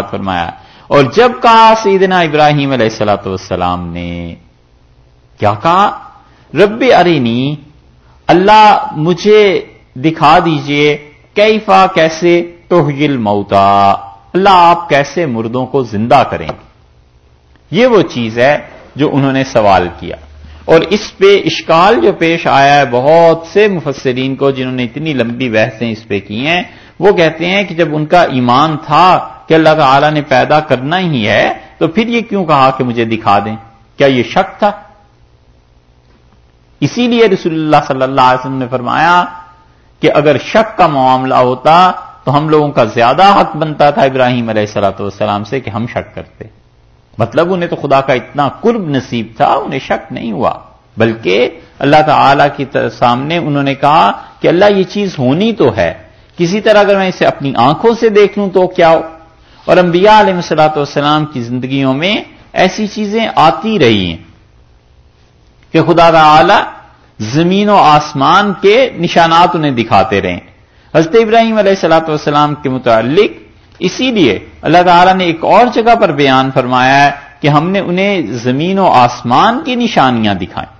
فرمایا۔ اور جب کہا سیدنا ابراہیم علیہ السلاۃ والسلام نے، کیا کہا؟ رب ارینی اللہ مجھے دکھا دیجیے، کیفا کیسے توہل موتا اللہ آپ کیسے مردوں کو زندہ کریں یہ وہ چیز ہے جو انہوں نے سوال کیا۔ اور اس پہ اشکال جو پیش آیا ہے، بہت سے مفسرین کو جنہوں نے اتنی لمبی بحثیں اس پہ کی ہیں وہ کہتے ہیں کہ جب ان کا ایمان تھا کہ اللہ تعالی نے پیدا کرنا ہی ہے، تو پھر یہ کیوں کہا کہ مجھے دکھا دیں؟ کیا یہ شک تھا؟ اسی لیے رسول اللہ صلی اللہ علیہ وسلم نے فرمایا کہ اگر شک کا معاملہ ہوتا تو ہم لوگوں کا زیادہ حق بنتا تھا ابراہیم علیہ السلاۃ والسلام سے کہ ہم شک کرتے۔ مطلب انہیں تو خدا کا اتنا قرب نصیب تھا، انہیں شک نہیں ہوا۔ بلکہ اللہ تعالی کی سامنے انہوں نے کہا کہ اللہ یہ چیز ہونی تو ہے۔ کسی طرح اگر میں اسے اپنی آنکھوں سے دیکھ لوں تو کیا ہو؟ اور انبیاء علیہ السلاۃ والسلام کی زندگیوں میں ایسی چیزیں آتی رہی ہیں کہ خدا تعالی زمین و آسمان کے نشانات انہیں دکھاتے رہے حضرت ابراہیم علیہ السلاۃ والسلام کے متعلق اسی لیے اللہ تعالیٰ نے ایک اور جگہ پر بیان فرمایا ہے کہ ہم نے انہیں زمین و آسمان کی نشانیاں دکھائیں۔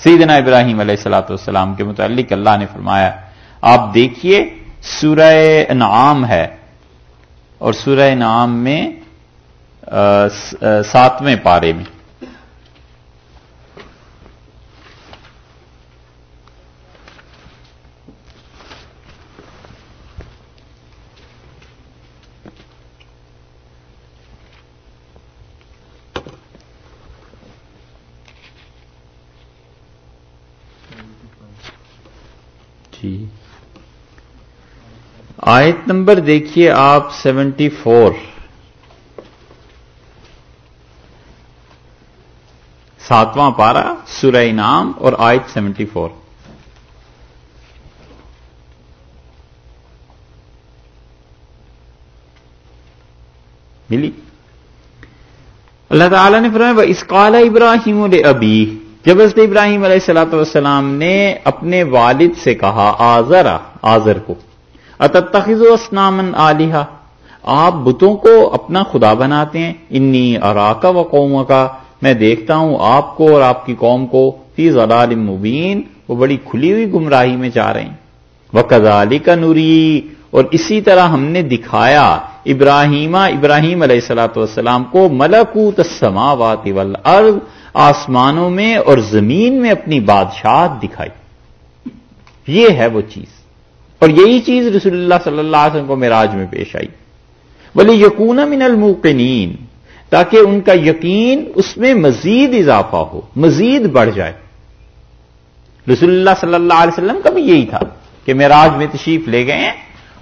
سیدنا ابراہیم علیہ السلاۃ والسلام کے متعلق اللہ نے فرمایا آپ دیکھیے سورہ انعام ہے اور سورہ نام میں ساتویں پارے میں۔ آیت نمبر دیکھیے آپ سیونٹی فور۔ ساتواں پارا سورہ نام اور آیت سیونٹی فور۔ ملی۔ اللہ تعالی نے فرمایا وہ اسقال ابراہیم ابھی جب حضرت ابراہیم علیہ السلاۃ والسلام نے اپنے والد سے کہا آزرا آزر کو اتخذ و اسنامن علیہ آپ بتوں کو اپنا خدا بناتے ہیں. انی اراکا و قوم کا میں دیکھتا ہوں آپ کو اور آپ کی قوم کو فی ضلال مبین، وہ بڑی کھلی ہوئی گمراہی میں جا رہے ہیں. وہ کزالی کا نوری اور اسی طرح ہم نے دکھایا ابراہیمہ ابراہیم علیہ السلاۃ والسلام کو ملکوت السماوات والارض، آسمانوں میں اور زمین میں اپنی بادشاہت دکھائی. یہ ہے وہ چیز. اور یہی چیز رسول اللہ صلی اللہ علیہ وسلم کو میراج میں پیش آئی۔ بولے یقون من الموقنین، تاکہ ان کا یقین اس میں مزید اضافہ ہو، مزید بڑھ جائے۔ رسول اللہ صلی اللہ علیہ وسلم کا بھی یہی تھا کہ میراج میں تشریف لے گئے ہیں۔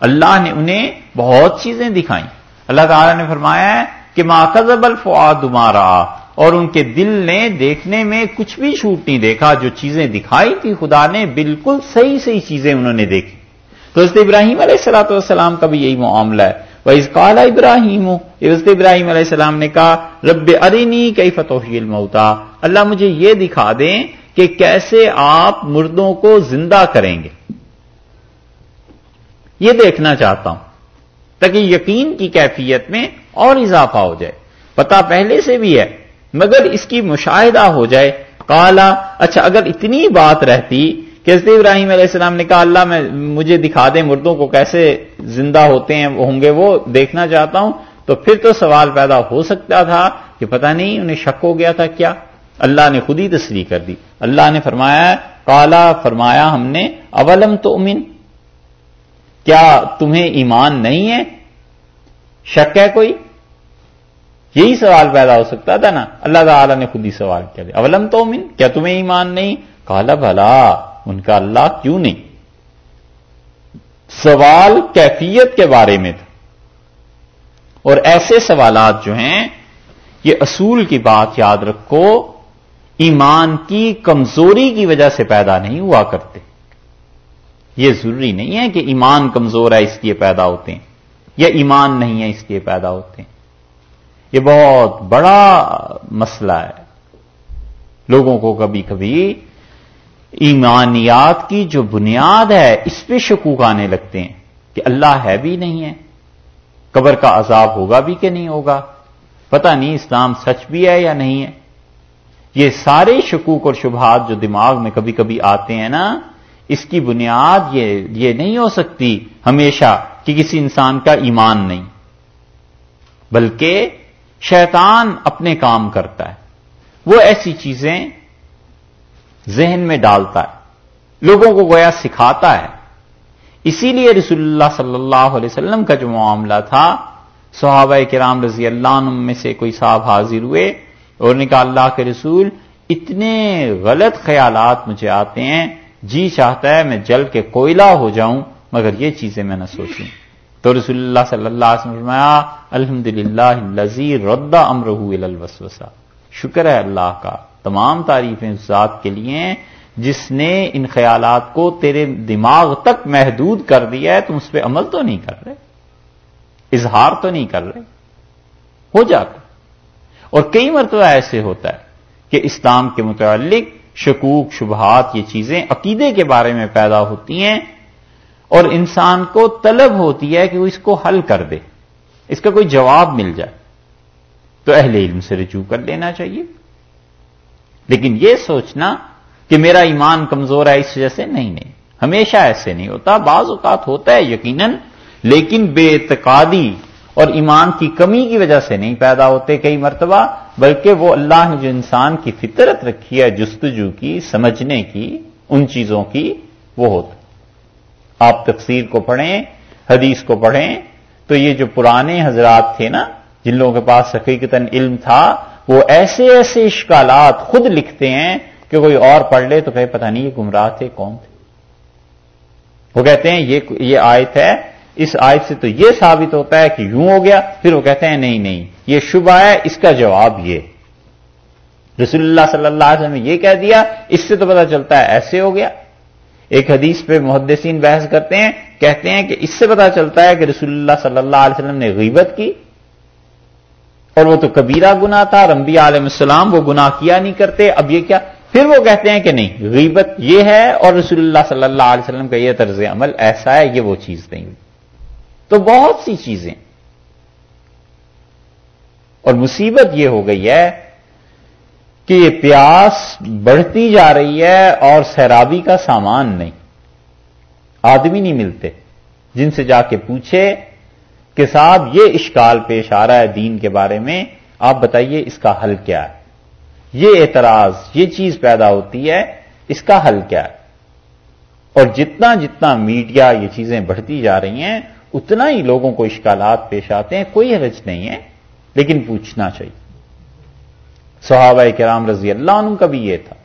اللہ نے انہیں بہت چیزیں دکھائیں۔ اللہ تعالی نے فرمایا ہے کہ ماقزب الفعاد تمہارا اور ان کے دل نے دیکھنے میں کچھ بھی چھوٹ نہیں دیکھا، جو چیزیں دکھائی تھی خدا نے بالکل صحیح صحیح چیزیں انہوں نے دیکھی۔ حضرت ابراہیم علیہ السلاۃ والسلام کا بھی یہی معاملہ ہے۔ وہ اس کالا ابراہیم حضرت ابراہیم علیہ السلام نے کہا، رب ارینی کئی فتح المتا اللہ مجھے یہ دکھا دیں کہ کیسے آپ مردوں کو زندہ کریں گے۔ یہ دیکھنا چاہتا ہوں، تاکہ یقین کی کیفیت میں اور اضافہ ہو جائے۔ پتا پہلے سے بھی ہے، مگر اس کی مشاہدہ ہو جائے۔ کالا اچھا اگر اتنی بات رہتی کہ ابراہیم علیہ السلام نے کہا، اللہ میں مجھے دکھا دیں مردوں کو کیسے زندہ ہوتے ہیں ہوں گے، وہ دیکھنا چاہتا ہوں۔ تو پھر تو سوال پیدا ہو سکتا تھا کہ پتہ نہیں انہیں شک ہو گیا تھا کیا۔ اللہ نے خود ہی تصریح کر دی۔ اللہ نے فرمایا کالا فرمایا ہم نے، اولم تو امین کیا تمہیں ایمان نہیں ہے؟ شک ہے کوئی؟ یہی سوال پیدا ہو سکتا تھا نا۔ اللہ تعالی نے خود ہی سوال کیا۔ دیا اولم تو امین کیا تمہیں ایمان نہیں؟ کالا بھلا ان کا اللہ کیوں نہیں؟ سوال کیفیت کے بارے میں تھا۔ اور ایسے سوالات جو ہیں، یہ اصول کی بات یاد رکھو، ایمان کی کمزوری کی وجہ سے پیدا نہیں ہوا کرتے۔ یہ ضروری نہیں ہے کہ ایمان کمزور ہے اس لیے پیدا ہوتے ہیں، یا ایمان نہیں ہے اس لیے پیدا ہوتے ہیں۔ یہ بہت بڑا مسئلہ ہے۔ لوگوں کو کبھی کبھی ایمانیات کی جو بنیاد ہے، اس پہ شکوک آنے لگتے ہیں کہ اللہ ہے بھی نہیں ہے۔ قبر کا عذاب ہوگا بھی کہ نہیں ہوگا؟ پتہ نہیں اسلام سچ بھی ہے یا نہیں ہے۔ یہ سارے شکوک اور شبہات جو دماغ میں کبھی کبھی آتے ہیں نا، اس کی بنیاد یہ یہ نہیں ہو سکتی ہمیشہ کہ کسی انسان کا ایمان نہیں۔ بلکہ شیطان اپنے کام کرتا ہے۔ وہ ایسی چیزیں ذہن میں ڈالتا ہے، لوگوں کو گویا سکھاتا ہے۔ اسی لیے رسول اللہ صلی اللہ علیہ وسلم کا جو معاملہ تھا، صحابہ کرام رضی اللہ عنہ میں سے کوئی صاحب حاضر ہوئے اور نے کہا، اللہ کے رسول، اتنے غلط خیالات مجھے آتے ہیں جی چاہتا ہے میں جل کے کوئلہ ہو جاؤں، مگر یہ چیزیں میں نہ سوچوں۔ تو رسول اللہ صلی اللہ علیہ وسلم فرمایا الحمد للہ لذیر ردا امرہ الوسوسا شکر ہے اللہ کا۔ تمام تعریفیں اس ذات کے لیے جس نے ان خیالات کو تیرے دماغ تک محدود کر دیا ہے، تم اس پہ عمل تو نہیں کر رہے۔ اظہار تو نہیں کر رہے۔ ہو جاتا۔ اور کئی مرتبہ ایسے ہوتا ہے کہ اسلام کے متعلق شکوک، شبہات، یہ چیزیں عقیدے کے بارے میں پیدا ہوتی ہیں اور انسان کو طلب ہوتی ہے کہ وہ اس کو حل کر دے۔ اس کا کوئی جواب مل جائے۔ تو اہل علم سے رجوع کر لینا چاہیے۔ لیکن یہ سوچنا کہ میرا ایمان کمزور ہے اس وجہ سے نہیں نہیں۔ ہمیشہ ایسے نہیں ہوتا، بعض اوقات ہوتا ہے یقیناً، لیکن بے اعتقادی اور ایمان کی کمی کی وجہ سے نہیں پیدا ہوتے کئی مرتبہ، بلکہ وہ اللہ نے جو انسان کی فطرت رکھی ہے، جستجو کی، سمجھنے کی، ان چیزوں کی، وہ ہوتا آپ تفسیر کو پڑھیں، حدیث کو پڑھیں، تو یہ جو پرانے حضرات تھے نا، جن لوگوں کے پاس حقیقتاً علم تھا وہ ایسے ایسے اشکالات خود لکھتے ہیں کہ کوئی اور پڑھ لے تو کہ پتہ نہیں یہ گمراہ تھے کون تھے۔ وہ کہتے ہیں یہ یہ آیت ہے، اس آیت سے تو یہ ثابت ہوتا ہے کہ یوں ہو گیا، پھر وہ کہتے ہیں نہیں نہیں، یہ شبہ ہے، اس کا جواب یہ۔ رسول اللہ صلی اللہ علیہ وسلم نے یہ کہہ دیا، اس سے تو پتا چلتا ہے ایسے ہو گیا۔ ایک حدیث پہ محدثین بحث کرتے ہیں، کہتے ہیں کہ اس سے پتا چلتا ہے کہ رسول اللہ صلی اللہ علیہ وسلم نے غیبت کی۔ اور وہ تو کبیرہ گنا تھا، رمبی علیہ السلام وہ گنا کیا نہیں کرتے، اب یہ کیا؟ پھر وہ کہتے ہیں کہ نہیں، غیبت یہ ہے اور رسول اللہ صلی اللہ علیہ وسلم کا یہ طرز عمل ایسا ہے، یہ وہ چیز نہیں۔ تو بہت سی چیزیں۔ اور مصیبت یہ ہو گئی ہے کہ یہ پیاس بڑھتی جا رہی ہے اور سیرابی کا سامان نہیں۔ آدمی نہیں ملتے، جن سے جا کے پوچھے کہ صاحب یہ اشکال پیش آ رہا ہے دین کے بارے میں، آپ بتائیے اس کا حل کیا ہے؟ یہ اعتراض، یہ چیز پیدا ہوتی ہے، اس کا حل کیا ہے؟ اور جتنا جتنا میڈیا یہ چیزیں بڑھتی جا رہی ہیں، اتنا ہی لوگوں کو اشکالات پیش آتے ہیں، کوئی حرج نہیں ہے، لیکن پوچھنا چاہیے۔ صحابہ کرام رضی اللہ عنہ کا بھی یہ تھا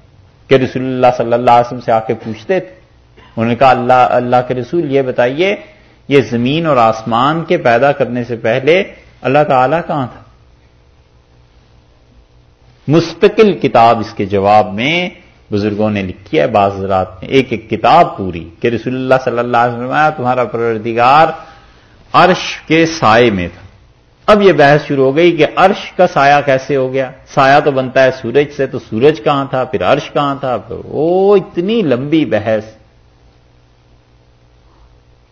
کہ رسول اللہ صلی اللہ علیہ وسلم سے آ کے پوچھتے تھے۔ انہوں نے کہا، اللہ اللہ کے رسول، یہ بتائیے یہ زمین اور آسمان کے پیدا کرنے سے پہلے اللہ تعالی کہاں تھا؟ مستقل کتاب اس کے جواب میں بزرگوں نے لکھی ہے، بعض رات میں ایک ایک کتاب پوری کہ رسول اللہ صلی اللہ علیہ وسلم تمہارا پروردگار عرش کے سائے میں تھا۔ اب یہ بحث شروع ہو گئی کہ عرش کا سایہ کیسے ہو گیا؟ سایہ تو بنتا ہے سورج سے، تو سورج کہاں تھا؟ پھر عرش کہاں تھا؟ پھر وہ اتنی لمبی بحث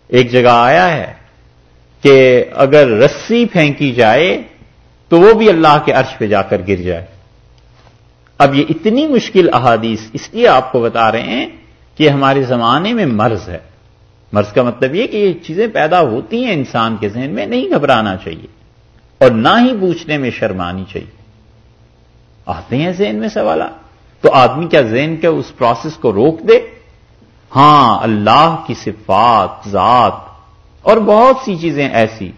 ایک جگہ آیا ہے کہ اگر رسی پھینکی جائے تو وہ بھی اللہ کے عرش پہ جا کر گر جائے۔ اب یہ اتنی مشکل احادیث اس لیے آپ کو بتا رہے ہیں کہ ہمارے زمانے میں مرض ہے۔ مرض کا مطلب یہ کہ یہ چیزیں پیدا ہوتی ہیں انسان کے ذہن میں، نہیں گھبرانا چاہیے اور نہ ہی پوچھنے میں شرمانی چاہیے۔ آتے ہیں ذہن میں سوالات، تو آدمی کیا ذہن کے اس پروسیس کو روک دے؟ ہاں اللہ کی صفات، ذات اور بہت سی چیزیں ایسی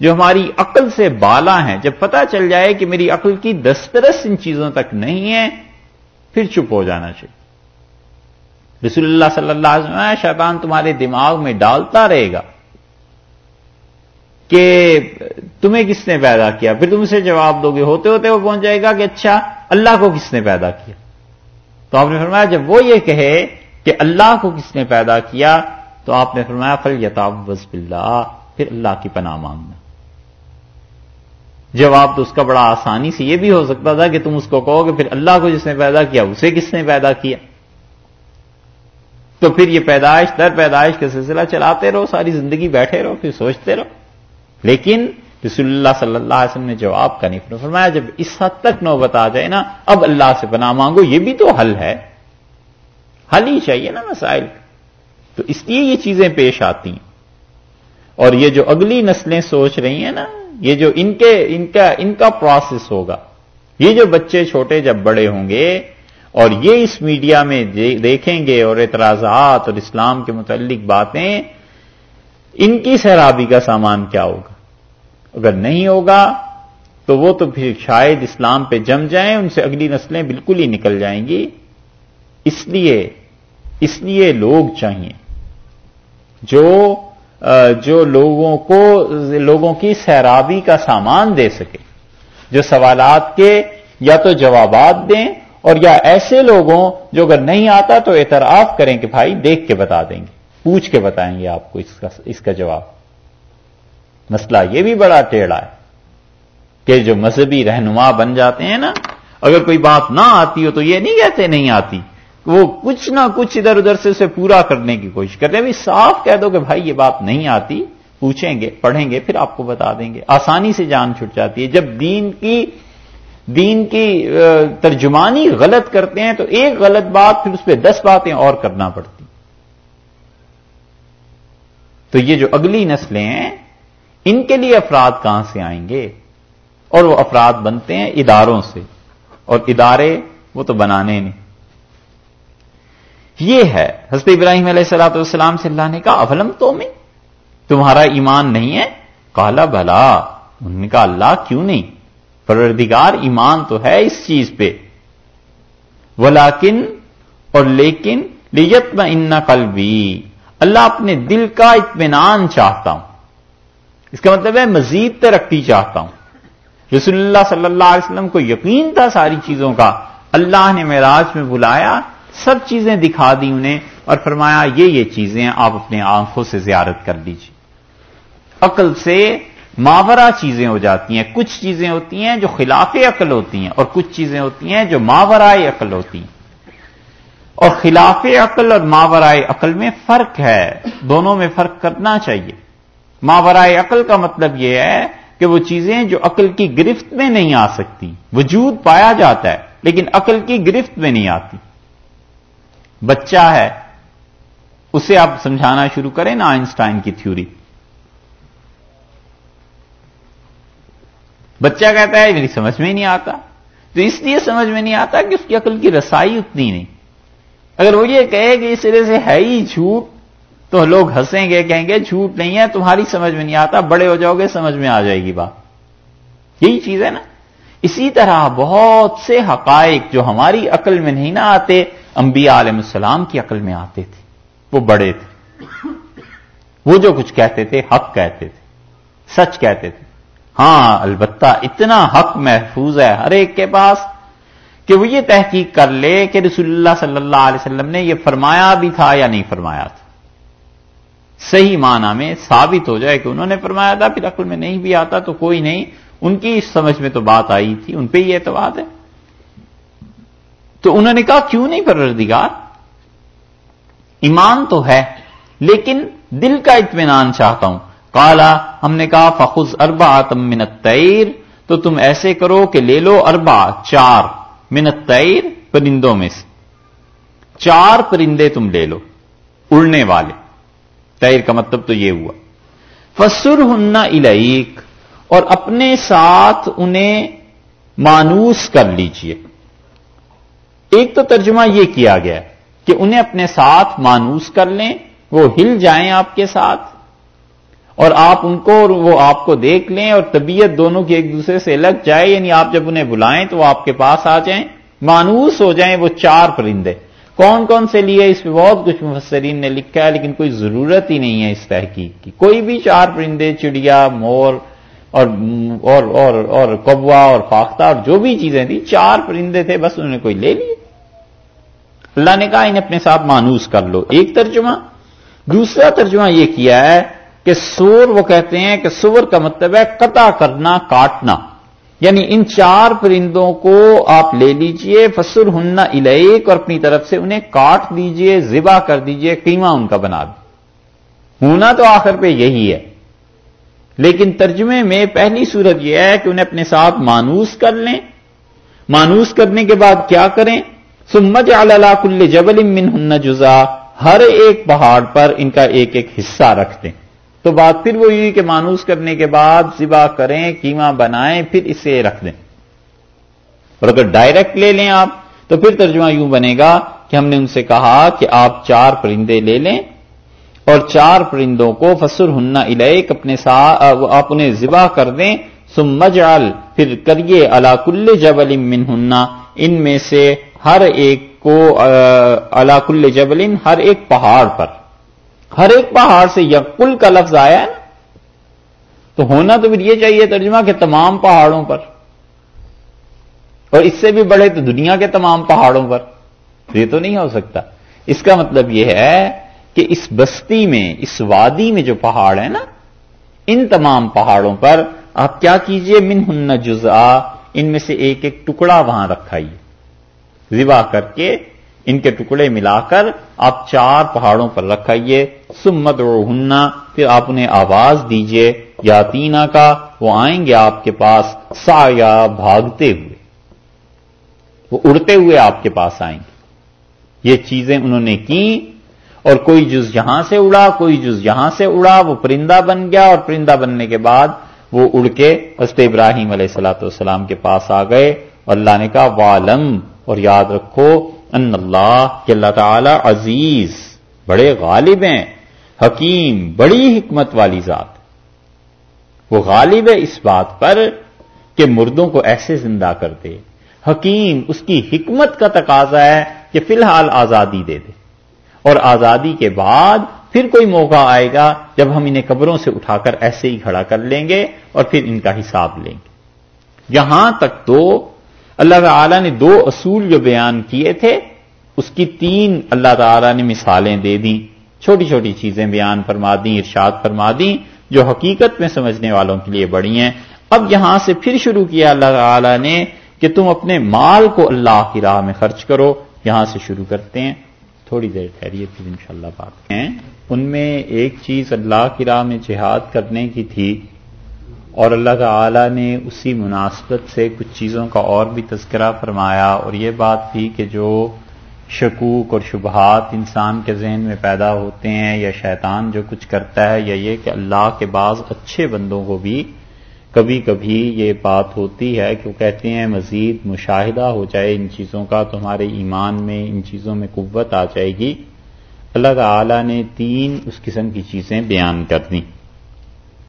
جو ہماری عقل سے بالا ہیں۔ جب پتہ چل جائے کہ میری عقل کی دسترس ان چیزوں تک نہیں ہے، پھر چپ ہو جانا چاہیے۔ رسول اللہ صلی اللہ علیہ وسلم، شیطان تمہارے دماغ میں ڈالتا رہے گا کہ تمہیں کس نے پیدا کیا؟ پھر تم اسے جواب دو گے۔ ہوتے ہوتے وہ پہنچ جائے گا کہ اچھا اللہ کو کس نے پیدا کیا؟ تو آپ نے فرمایا، جب وہ یہ کہے کہ اللہ کو کس نے پیدا کیا؟ تو آپ نے فرمایا، فل یتاب وز بلّہ پھر اللہ کی پناہ مانگنا۔ جواب تو اس کا بڑا آسانی سے یہ بھی ہو سکتا تھا کہ تم اس کو کہو کہ پھر اللہ کو جس نے پیدا کیا، اسے کس نے پیدا کیا؟ تو پھر یہ پیدائش، در پیدائش کا سلسلہ چلاتے رہو، ساری زندگی بیٹھے رہو، پھر سوچتے رہو۔ لیکن رسول اللہ صلی اللہ علیہ وسلم نے جواب کا نہیں فرمایا۔ جب اس حد تک نوبت آ جائے نا، اب اللہ سے پناہ مانگو، یہ بھی تو حل ہے۔ حل ہی چاہیے نا مسائل۔ تو اس لیے یہ چیزیں پیش آتی ہیں۔ اور یہ جو اگلی نسلیں سوچ رہی ہیں نا، یہ جو ان کے، ان کا ان کا پروسیس ہوگا۔ یہ جو بچے چھوٹے جب بڑے ہوں گے، اور یہ اس میڈیا میں دیکھیں گے اور اعتراضات اور اسلام کے متعلق باتیں، ان کی سیرابی کا سامان کیا ہوگا؟ اگر نہیں ہوگا، تو وہ تو پھر شاید اسلام پہ جم جائیں، ان سے اگلی نسلیں بالکل ہی نکل جائیں گی۔ اس لیے اس لیے لوگ چاہیے۔ جو جو لوگوں کو، لوگوں کی سیرابی کا سامان دے سکے، جو سوالات کے یا تو جوابات دیں اور یا ایسے لوگوں جو اگر نہیں آتا تو اعتراف کریں کہ بھائی دیکھ کے بتا دیں گے، پوچھ کے بتائیں گے آپ کو اس کا اس کا جواب۔ مسئلہ یہ بھی بڑا ٹیڑھا ہے کہ جو مذہبی رہنما بن جاتے ہیں نا، اگر کوئی بات نہ آتی ہو تو یہ نہیں کہتے نہیں آتی۔ وہ کچھ نہ کچھ ادھر ادھر سے اسے پورا کرنے کی کوشش کرتے ہیں۔ صاف کہہ دو کہ بھائی یہ بات نہیں آتی، پوچھیں گے، پڑھیں گے، پھر آپ کو بتا دیں گے۔ آسانی سے جان چھٹ جاتی ہے۔ جب دین کی دین کی ترجمانی غلط کرتے ہیں تو ایک غلط بات پھر اس پہ دس باتیں اور کرنا پڑتی۔ تو یہ جو اگلی نسلیں ہیں، ان کے لیے افراد کہاں سے آئیں گے؟ اور وہ افراد بنتے ہیں اداروں سے۔ اور ادارے وہ تو بنانے نہیں۔ یہ ہے، حضرت ابراہیم علیہ السلاۃ والسلام سے اللہ نے کہا، افلم تو میں تمہارا ایمان نہیں ہے؟ کالا بھلا انہوں نے کہا، اللہ کیوں نہیں؟ پروردگار ایمان تو ہے اس چیز پہ۔ ولاکن اور لیکن لیت میں ان قلبی۔ اللہ اپنے دل کا اطمینان چاہتا ہوں۔ اس کا مطلب ہے، مزید ترقی چاہتا ہوں۔ رسول اللہ صلی اللہ علیہ وسلم کو یقین تھا ساری چیزوں کا۔ اللہ نے معراج میں بلایا۔ سب چیزیں دکھا دی انہیں اور فرمایا یہ یہ چیزیں آپ اپنے آنکھوں سے زیارت کر لیجیے عقل سے ماورا چیزیں ہو جاتی ہیں، کچھ چیزیں ہوتی ہیں جو خلاف عقل ہوتی ہیں اور کچھ چیزیں ہوتی ہیں جو ماورائے عقل ہوتی ہیں۔ اور خلاف عقل اور ماورائے عقل میں فرق ہے، دونوں میں فرق کرنا چاہیے۔ ماورائے عقل کا مطلب یہ ہے کہ وہ چیزیں جو عقل کی گرفت میں نہیں آ سکتی، وجود پایا جاتا ہے، لیکن عقل کی گرفت میں نہیں آتی۔ بچہ ہے، اسے آپ سمجھانا شروع کریں نا آئنسٹائن کی تھیوری۔ بچہ کہتا ہے میری سمجھ میں نہیں آتا۔ تو اس لیے سمجھ میں نہیں آتا کہ اس کی عقل کی رسائی اتنی نہیں۔ اگر وہ یہ کہے کہ اس طرح سے ہے ہی جھوٹ، تو لوگ ہنسیں گے، کہیں گے، جھوٹ نہیں ہے، تمہاری سمجھ میں نہیں آتا، بڑے ہو جاؤ گے، سمجھ میں آ جائے گی بات۔ یہی چیز ہے نا۔ اسی طرح بہت سے حقائق جو ہماری عقل میں نہیں نہ آتے انبیاء علیہ السلام کی عقل میں آتے تھے۔ وہ بڑے تھے۔ وہ جو کچھ کہتے تھے، حق کہتے تھے۔ سچ کہتے تھے۔ ہاں البتہ اتنا حق محفوظ ہے ہر ایک کے پاس کہ وہ یہ تحقیق کر لے کہ رسول اللہ صلی اللہ علیہ وسلم نے یہ فرمایا بھی تھا یا نہیں فرمایا تھا۔ صحیح معنی میں ثابت ہو جائے کہ انہوں نے فرمایا تھا، پھر عقل میں نہیں بھی آتا تو کوئی نہیں۔ ان کی سمجھ میں تو بات آئی تھی، ان پہ ہی اعتبار ہے۔ تو انہوں نے کہا، کیوں نہیں پروردگار؟ ایمان تو ہے، لیکن دل کا اطمینان چاہتا ہوں۔ کالا ہم نے کہا، فخذ اربا تم منت تیر تو تم ایسے کرو کہ لے لو اربا چار منت تیر پرندوں میں سے۔ چار پرندے تم لے لو، اڑنے والے۔ تیر کا مطلب تو یہ ہوا۔ فسر ہننا الیک اور اپنے ساتھ انہیں مانوس کر لیجیے۔ ایک تو ترجمہ یہ کیا گیا کہ انہیں اپنے ساتھ مانوس کر لیں، وہ ہل جائیں آپ کے ساتھ، اور آپ ان کو اور وہ آپ کو دیکھ لیں اور طبیعت دونوں کی ایک دوسرے سے لگ جائے یعنی آپ جب انہیں بلائیں تو وہ آپ کے پاس آ جائیں۔ مانوس ہو جائیں وہ چار پرندے۔ کون کون سے لیے؟ اس میں بہت کچھ مفسرین نے لکھا ہے، لیکن کوئی ضرورت ہی نہیں ہے اس تحقیق کی۔ کوئی بھی چار پرندے، چڑیا، مور اور اور اور اور کبوا اور فاختہ اور جو بھی چیزیں تھیں، چار پرندے تھے، بس انہوں نے کوئی لے لیے۔ اللہ نے کہا انہیں اپنے ساتھ مانوس کر لو۔ ایک ترجمہ۔ دوسرا ترجمہ یہ کیا ہے کہ سور وہ کہتے ہیں کہ سور کا مطلب ہے قطع کرنا، کاٹنا۔ یعنی ان چار پرندوں کو آپ لے لیجیے فسر ہننا الیک اور اپنی طرف سے انہیں کاٹ دیجیے ذبا کر دیجیے، قیمہ ان کا بنا دی ہونا تو آخر پہ یہی ہے۔ لیکن ترجمے میں پہلی صورت یہ ہے کہ انہیں اپنے ساتھ مانوس کر لیں۔ مانوس کرنے کے بعد کیا کریں؟ سمج اللہ کل جبل من ہن جزا، ہر ایک پہاڑ پر ان کا ایک ایک حصہ رکھ دیں۔ تو بات پھر وہ کہ مانوس کرنے کے بعد ذبح کریں کیما بنائیں، پھر اسے رکھ دیں۔ اور اگر ڈائریکٹ لے لیں آپ، تو پھر ترجمہ یوں بنے گا کہ ہم نے ان سے کہا کہ آپ چار پرندے لے لیں اور چار پرندوں کو فسر ہننا الیک اپنے ساتھ آپ انہیں ذبح کر دیں۔ سمجال پھر کریے اللہ کل جبل من ان میں سے ہر ایک کو اللہ کل ہر ایک پہاڑ پر۔ ہر ایک پہاڑ سے یقل کا لفظ آیا ہے تو ہونا تو پھر یہ چاہیے ترجمہ کہ تمام پہاڑوں پر۔ اور اس سے بھی بڑے تو دنیا کے تمام پہاڑوں پر۔ یہ تو نہیں ہو سکتا۔ اس کا مطلب یہ ہے کہ اس بستی میں، اس وادی میں جو پہاڑ ہے نا، ان تمام پہاڑوں پر آپ کیا کیجیے من ہن جزا ان میں سے ایک ایک ٹکڑا وہاں رکھائیے ذبح کر کے ان کے ٹکڑے ملا کر آپ چار پہاڑوں پر رکھائیے۔ سمت ہننا پھر آپ انہیں آواز دیجیے۔ یا تینا کا، وہ آئیں گے آپ کے پاس سا یا بھاگتے ہوئے۔ وہ اڑتے ہوئے آپ کے پاس آئیں گے۔ یہ چیزیں انہوں نے کی اور کوئی جز یہاں سے اڑا، کوئی جز یہاں سے اڑا، وہ پرندہ بن گیا اور پرندہ بننے کے بعد وہ اڑ کے حضرت ابراہیم علیہ السلاۃ والسلام کے پاس آ گئے۔ اور اللہ نے کہا والم اور یاد رکھو ان اللہ کہ اللہ تعالی عزیز، بڑے غالب ہیں، حکیم، بڑی حکمت والی ذات۔ وہ غالب ہے اس بات پر کہ مردوں کو ایسے زندہ کر دے۔ حکیم اس کی حکمت کا تقاضا ہے کہ فی الحال آزادی دے دے۔ اور آزادی کے بعد پھر کوئی موقع آئے گا جب ہم انہیں قبروں سے اٹھا کر ایسے ہی کھڑا کر لیں گے اور پھر ان کا حساب لیں گے۔ یہاں تک تو اللہ تعالی نے دو اصول جو بیان کیے تھے، اس کی تین اللہ تعالی نے مثالیں دے دیں، چھوٹی چھوٹی چیزیں بیان فرما دیں، ارشاد فرما دیں، جو حقیقت میں سمجھنے والوں کے لیے بڑی ہیں۔ اب یہاں سے پھر شروع کیا اللہ تعالی نے کہ تم اپنے مال کو اللہ کی راہ میں خرچ کرو۔ یہاں سے شروع کرتے ہیں۔ تھوڑی دیر ٹھہریے پھر ان شاء اللہ بات ہیں ان میں ایک چیز اللہ کی راہ میں جہاد کرنے کی تھی۔ اور اللہ تعالی نے اسی مناسبت سے کچھ چیزوں کا اور بھی تذکرہ فرمایا اور یہ بات تھی کہ جو شکوک اور شبہات انسان کے ذہن میں پیدا ہوتے ہیں یا شیطان جو کچھ کرتا ہے یا یہ کہ اللہ کے بعض اچھے بندوں کو بھی کبھی کبھی یہ بات ہوتی ہے کہ وہ کہتے ہیں مزید مشاہدہ ہو جائے ان چیزوں کا تو ہمارے ایمان میں ان چیزوں میں قوت آ جائے گی۔ اللہ تعالی نے تین اس قسم کی چیزیں بیان کر دیں۔